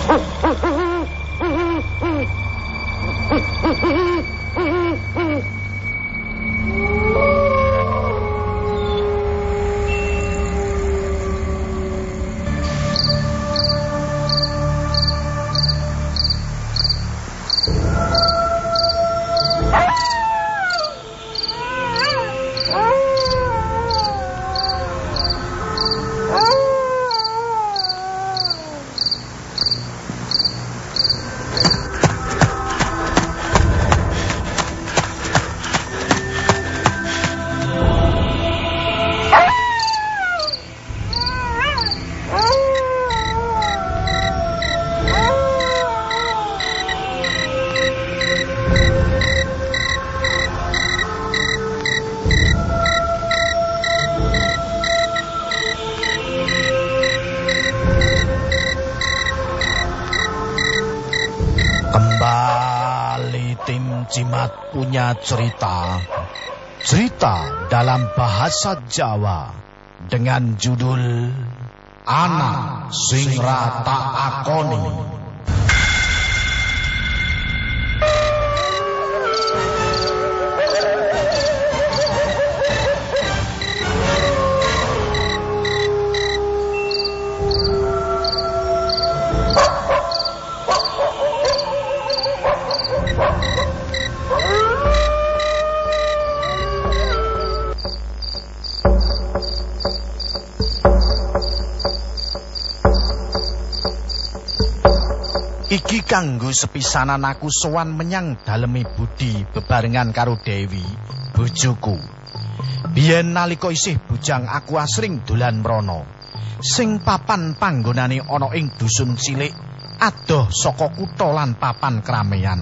Mm-hmm. tim Cimat punya cerita. Cerita dalam bahasa Jawa dengan judul Anak Sing Rata Akoni. Kanggo sepisanan aku sowan menyang dalemi budi bebarengan karo Dewi, bojoku. Biyen nalika isih bujang aku asring dolan mrono. Sing papan panggonane ana ing dusun cilik, adoh saka kutha lan papan keramaian.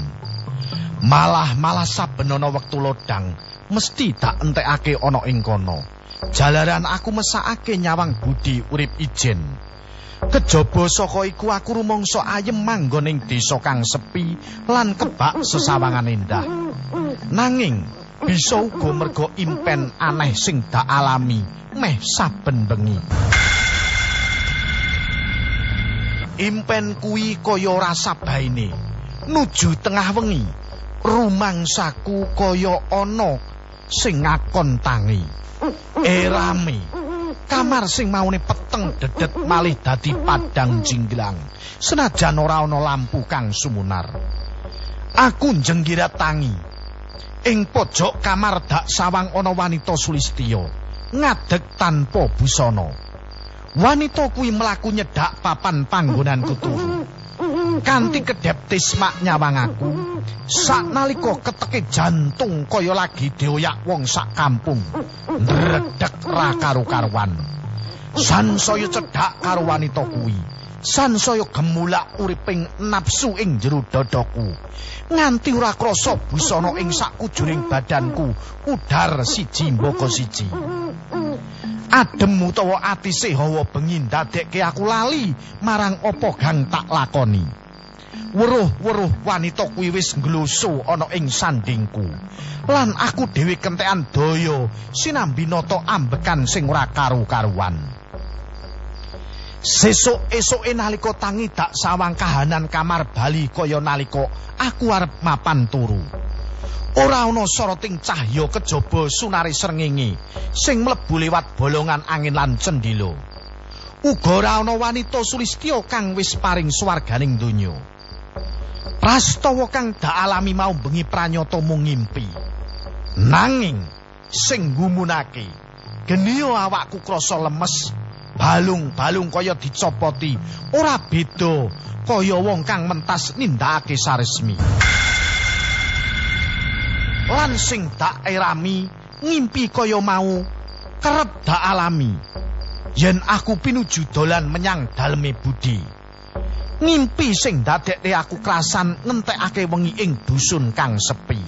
Malah malah saben ana wektu lodang, mesti tak entekake ana ing kono. Jalaran aku mesakake nyawang budi urip ijen. Kejaba saka iku aku rumangsa ayem manggon ing desa kang sepi lan kebak sesawangan endah. Nanging bisa uga merga impen aneh sing dak alami meh saben bengi. Impen kuwi kaya ora sabaine. Nuju tengah wengi, rumangsaku kaya ana sing ngakon tangi. Erame kamar sing maune peteng dedet malih dadi padang jinglang. Senajan ora ana lampu kang sumunar. Aku jenggirat tangi. Ing pojok kamar dak sawang ana wanita sulistya ngadeg tanpa busana. Wanita kuwi mlaku nyedak papan panggonanku turu kanthi kedhep tismak nyawang aku saknalika keteke jantung kaya lagi dioyak wong sak kampung. Ndredeg ra karo-karuan sansaya cedhak karo wanita kuwi. Sansaya gemulak uriping nafsu ing jero dadaku. Nganti ora krasa busana ing sakujuring badanku udar siji mboko siji. Adem utawa atise hawa bengi ndadekke aku lali marang apa gang tak lakoni Weruh-weruh wanita kuwi wis nglusu ana ing sandingku. Lan aku dhewe kentekan daya sinambi nata ambekan sing ora karu-karuan. Sesuk esuke nalika tangi dak sawang kahanan kamar bali kaya nalika aku arep mapan turu. Ora ana soroting cahya kejaba sunare srengenge sing mlebu liwat bolongan angin lan cendhila. Uga ora ana wanita sulistya kang wis paring swarganing donya. Prastawa kang dak alami mau bengi pranyata mung ngimpi. Nanging sing gumunake geniyo awakku krasa lemes, balung-balung kaya dicopoti, ora beda kaya wong kang mentas nindakake saresmi. Lan sing dak erami ngimpi kaya mau kerep dak alami. Yen aku pinuju dolan menyang daleme budi. Ngimpi sing dadekke aku krasan ngentekake wengi ing dusun kang sepi.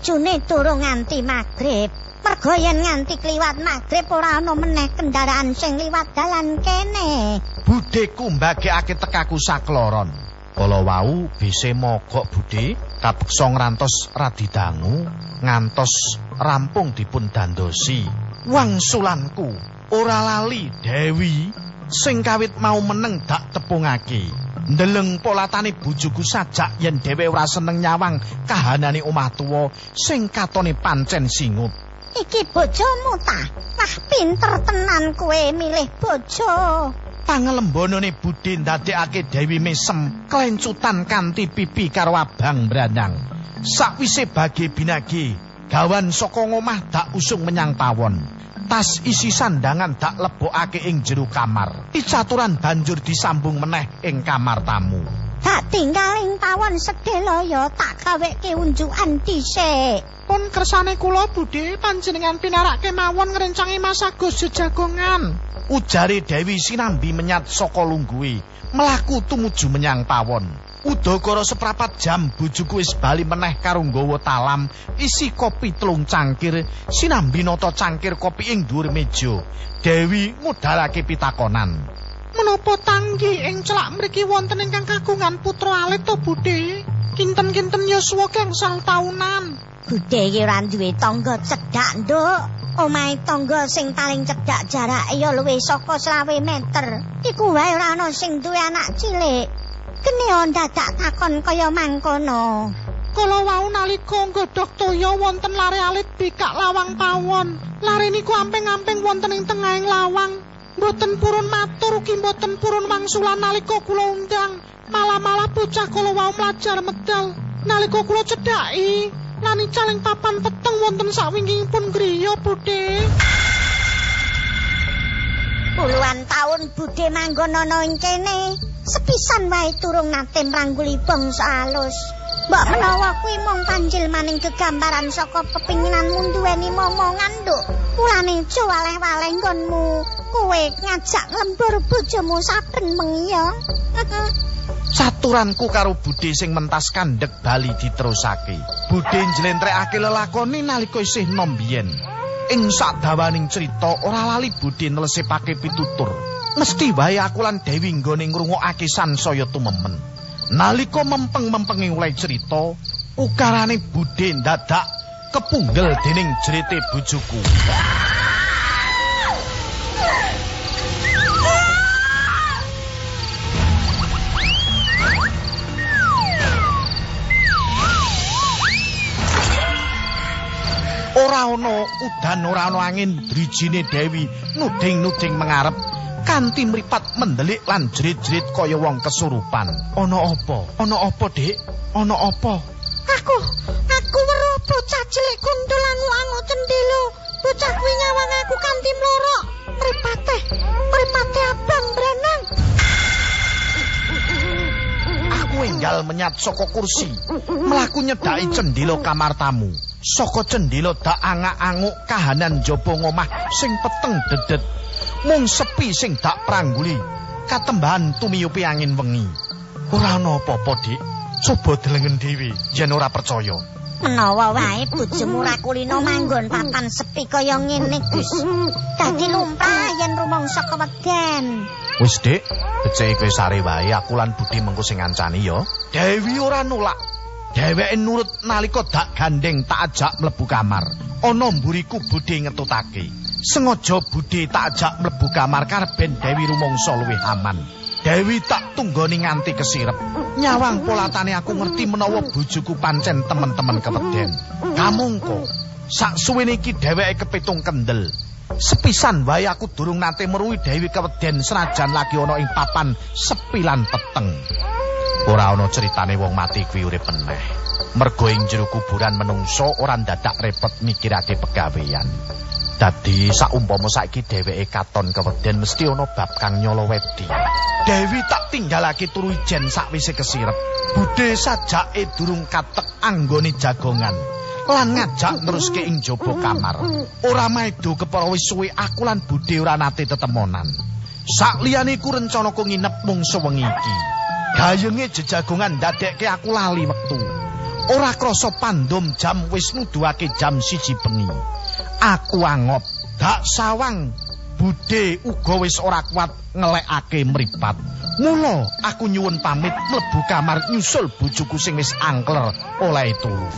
Tujune durung nganti magrib. Mergo yen nganti kliwat magrib ora ana meneh kendaraan sing liwat dalan kene. Budheku mbagekake tekaku sakloron. Kala wau bise mogok budhe kapeksa ngrantos radidangu ngantos rampung dipun dandosi. Wangsulanku ora lali Dewi sing kawit mau meneng dak tepungake. Ndeleng polatane bojoku sajak yen dhewe ora seneng nyawang kahanane omah tuwa sing katone pancen singut. Iki bojomu ta? Wah, pinter tenan kowe milih bojo. Pangelembonane budhe ndadekake Dewi mesem kelencutan kanthi pipi karo abang brandang. Sakwise bagi binagi, gawan saka ngomah dak usung menyang pawon. Tas isi sandangan dak lebokake ing jero kamar. Icaturan banjur disambung meneh ing kamar tamu. Tak tinggal ing pawon sedelo ya tak gaweke unjukan dhisik. Pun kersane kula budhe panjenengan pinarake mawon ngrencangi masagus jejagongan. Ujare Dewi sinambi menyat saka lungguhe, mlaku tumuju menyang pawon. Udakara seprapat jam bojoku wis bali meneh karo nggawa talam isi kopi telung cangkir sinambi nata cangkir kopi ing dhuwur meja. Dewi ngudalake pitakonan. Menapa tanggi ing celak mriki wonten ingkang kagungan putra alit to Budhe? Kinten-kinten yuswa gangsal taunan. Budhe iki ora duwe tangga cedhak, Nduk. Omahe tangga sing paling cedhak jarake ya luwih saka 20 meter. Iku wae ora ana sing duwe anak cilik. Kene dadak takon kaya mangkono. Kala wau nalika nggodhog toya wonten lare alit bikak lawang pawon. Lare niku amping-amping wonten ing tengahing lawang. Mboten purun matur ugi mboten purun wangsulan nalika kula undang. Malah-malah bocah kala wau mlajar medal. Nalika kula cedhaki, lani caling papan peteng wonten sawingkingipun griya, Budhe. Puluhan taun Budhe manggon ana ing kene. Sepisan wae turung nate mrangguli bangsa alus. Mbok menawa kuwi mung panjil maning gegambaran saka pepinginanmu duweni momongan, Nduk. Mulane jo waleh-waleh nggonmu kowe ngajak lembur bojomu saben mengi ya. Saturanku karo Budhe sing mentas kandhek bali diterusake. Budhe njlentrekake lelakone nalika isih nom biyen. Ing sadawaning crita ora lali Budhe nelesipake pitutur. Mesti wae aku lan Dewi nggone ngrungokake sansaya tumemen. Nalika mempeng-mempengi ulai cerita, ukarane budhe dadak kepunggel dening jerite bojoku. Ora ana udan ora ana angin drijine Dewi nuding-nuding mengarep kanthi mripat mendelik lan jerit-jerit kaya wong kesurupan. Ana apa? Ana apa, Dik? Ana apa? Aku, aku weruh bocah cilik kundul angu-angu cendelo. Bocah kuwi nyawang aku kanthi mlorok. Mripate, mripate abang berenang. Aku enggal menyat saka kursi, mlaku nyedaki cendelo kamar tamu. Saka cendelo dak angak-anguk kahanan jaba ngomah sing peteng dedet mung sepi sing dak prangguli katembahan tumiyupi angin wengi. Ora ana apa-apa dik. Coba delengen dhewe yen ora percaya. Menawa wae bojomu ra kulino manggon papan sepi kaya ngene Gus. Dadi lumrah yen rumangsa keweden. Wis dik. Becike kowe sare wae aku lan budi mengko sing ngancani ya. Dewi ora nolak dheweke nurut nalika dak gandeng tak ajak mlebu kamar ana mburiku budi ngetutake sengaja budhe tak ajak mlebu kamar karben Dewi rumangsa luwih aman. Dewi tak tunggoni nganti kesirep. Nyawang polatane aku ngerti menawa bojoku pancen temen-temen keweden. Kamungko, sak suwene iki dheweke kepitung kendel. Sepisan wae aku durung nate meruhi Dewi keweden senajan lagi ana ing papan sepilan peteng. Ora ana critane wong mati kuwi urip meneh. Mergo ing jero kuburan menungso ora dadak repot mikirake pegawean. Dadi saumpama saiki dheweke katon keweden mesti ana bab kang nyolo wedi. Dewi tak tinggalake turu ijen sakwise kesirep. Budhe sajake durung katek anggone jagongan. Lan ngajak neruske ing jaba kamar. Ora maedo kepara wis suwe aku lan Budhe ora nate tetemonan. Sak liyane ku rencanaku nginep mung sewengi iki. Gayenge jejagongan ndadekke aku lali wektu. Ora krasa pandom jam wis nuduhake jam siji bengi. Aku angop, dak sawang budhe uga wis ora kuat ngelekake mripat. Mula aku nyuwun pamit mlebu kamar nyusul bojoku sing wis angkler oleh turu.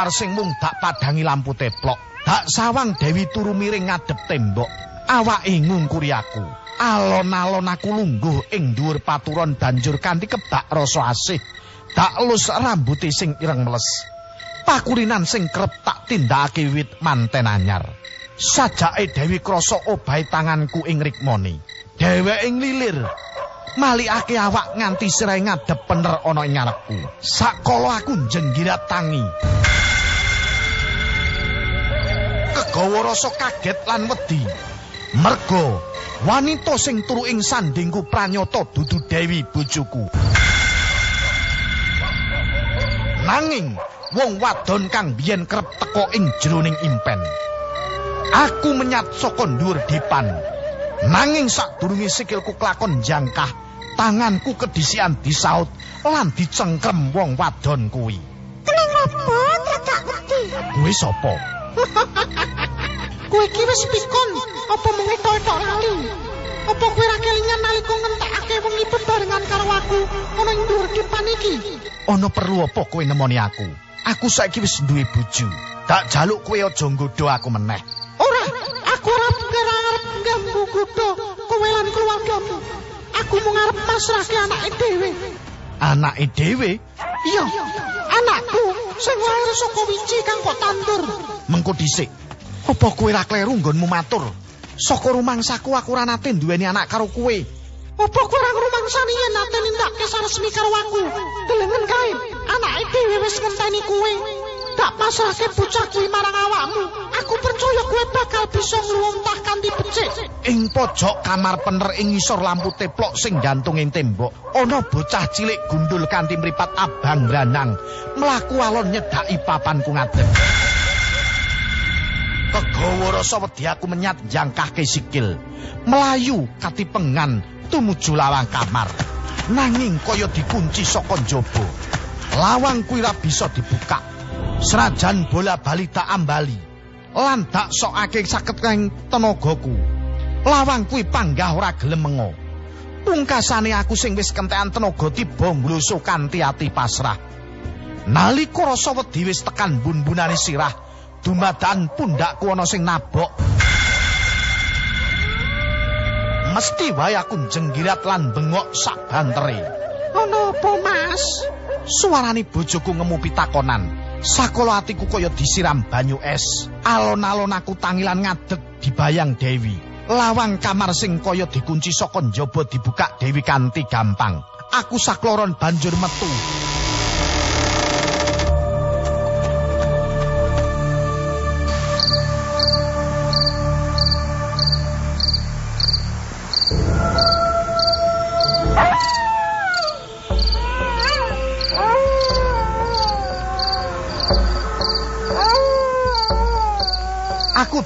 Kamar sing mung dak padangi lampu teplok. Dak sawang Dewi turu miring ngadep tembok. Awake ngungkuri aku. Alon-alon aku lungguh ing dhuwur paturon banjur kanthi kebak rasa asih. Dak elus rambuté sing ireng meles. Pakulinan sing kerep tak tindakake wit manten anyar. Sajake Dewi krasa obahe tanganku ing rikmane. Dheweke nglilir malikake awak nganti sirahe ngadep pener ana ing ngarepku. Sakala aku jenggirat tangi. Kegawa rasa kaget lan wedi. Mergo wanita sing turu ing sandingku pranyata dudu Dewi bojoku. Nanging wong wadon kang biyen kerep teka ing jroning impen. Aku menyat saka dhuwur dipan. Nanging sadurunge sikilku klakon jangkah, tanganku kedisian disaut lan dicengkrem wong wadon kuwi. Keneng opo dadak wedi? Kuwi sapa? Kowe iki wis pikun apa mung etok-etok lali? Apa kowe ra kelingan nalika ngentekake wengi bebarengan karo aku ana ing dhuwur dipan iki? Ana perlu apa kowe nemoni aku? Aku saiki wis duwe bojo. Tak jaluk kowe aja nggodha aku meneh. Ora, aku ora arep ganggu kutho kowe lan keluargamu. Aku mung arep masrahke anake dhewe. Anake dhewe Iya, anakku sing lair saka wiji kang kok tandur. mengko dhisik. Apa kowe ra kleru nggonmu matur? Saka rumangsaku aku ora nate duweni anak karo kowe. Apa kowe ora ngrumangsani yen nate nindakake saresmi karo aku? Delengen kae, anake dhewe wis ngenteni kowe. Tak pasrahke bocah kuwi marang awakmu. Aku percaya kowe bakal bisa ngluntah kanthi becik. Ing pojok kamar pener ing ngisor lampu teplok sing gantung ing tembok, ana bocah cilik gundul kanthi mripat abang lanang, mlaku alon nyedaki papanku ngadeg. Kegawa rasa wedi aku menyat jangkahke sikil, melayu katipengan tumuju lawang kamar. Nanging kaya dikunci saka njaba. Lawang kuwi ra bisa dibuka. Serajan bola bali tak ambali. Lan dak sokake saged kang tenagaku. Lawang kuwi panggah ora gelem mengo. Pungkasane aku sing wis kentekan tenaga tiba mblusuh kanthi ati pasrah. Nalika rasa wedi wis tekan bun-bunane sirah, dumadakan pundakku ana sing nabok. Mesti wae aku jenggirat lan bengok sak bantere. Ana apa, Mas? Suarane bojoku ngemu pitakonan. Sakala atiku kaya disiram banyu es. Alon-alon aku tangilan ngadeg dibayang Dewi. Lawang kamar sing kaya dikunci saka njaba dibuka Dewi kanthi gampang. Aku sakloron banjur metu.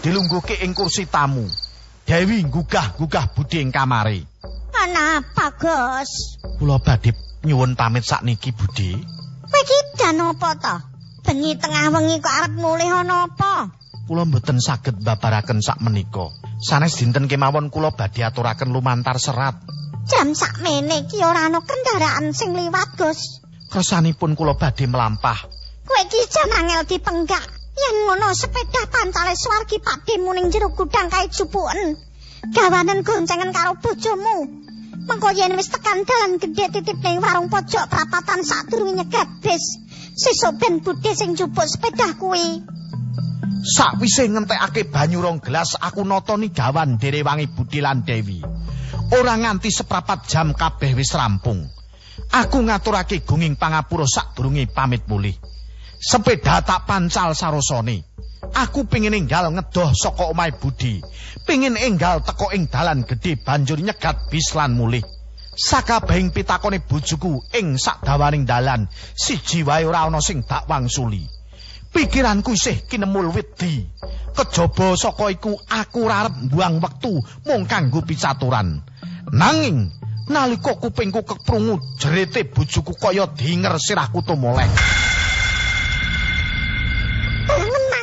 Dilungguhke ing kursi tamu. Dewi gugah-gugah budi ing kamare. Ana apa, Gus? Kula badhe nyuwun pamit sakniki Budi. Kowe iki dan apa to? Bengi tengah wengi kok arep mulih ana apa? Kula mboten saged mbabaraken sak menika. Sanes dinten kemawon kula badhe aturaken lumantar serat. Jam sakmene iki ora ana kendaraan sing liwat, Gus. Kersanipun kula badhe melampah. Kowe iki jan angel dipenggak. Yen ngono sepeda pancale swargi Pakde muning jero gudang kae jupuken. Gawanen goncengan karo bojomu. Mengko yen wis tekan dalan gedhe titip ning warung pojok prapatan sadurunge nyegat bis. Sesuk ben budhe sing jupuk sepeda kuwi. Sakwise ngentekake banyu rong gelas aku natoni gawan Derewangi Budi lan Dewi. Ora nganti seprapat jam kabeh wis rampung. Aku ngaturake gunging pangapura sadurunge pamit mulih. Sepeda tak pancal sarosone. Aku pengin enggal ngedoh saka omahe Budi. Pengin enggal teko ing dalan gedhe banjur nyegat bis lan mulih. Sakabehing pitakone bojoku ing sakdawaning dalan, siji wae ora ana sing dak wangsuli. Pikiranku isih kinemul wedi. Kejaba saka iku aku ora arep mbuang wektu mung kanggo picaturan. Nanging nalika kupingku keprungu jerete bojoku kaya dinger sirahku tumoleh.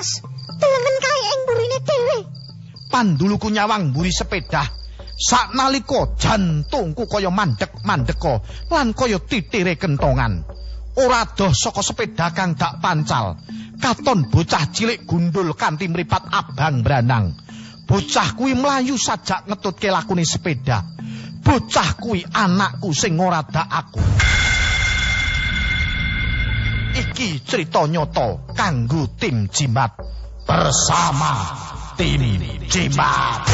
Mas, telengen kae ing burine dhewe. Panduluku nyawang mburi sepeda. Saknalika jantungku kaya mandek-mandeka lan kaya titire kentongan. Ora doh saka sepeda kang dak pancal. Katon bocah cilik gundul kanthi mripat abang branang. Bocah kuwi mlayu sajak ngetutke lakune sepeda. Bocah kuwi anakku sing ora dak aku. Iki cerita nyata kanggo tim Jimat bersama tim Jimat.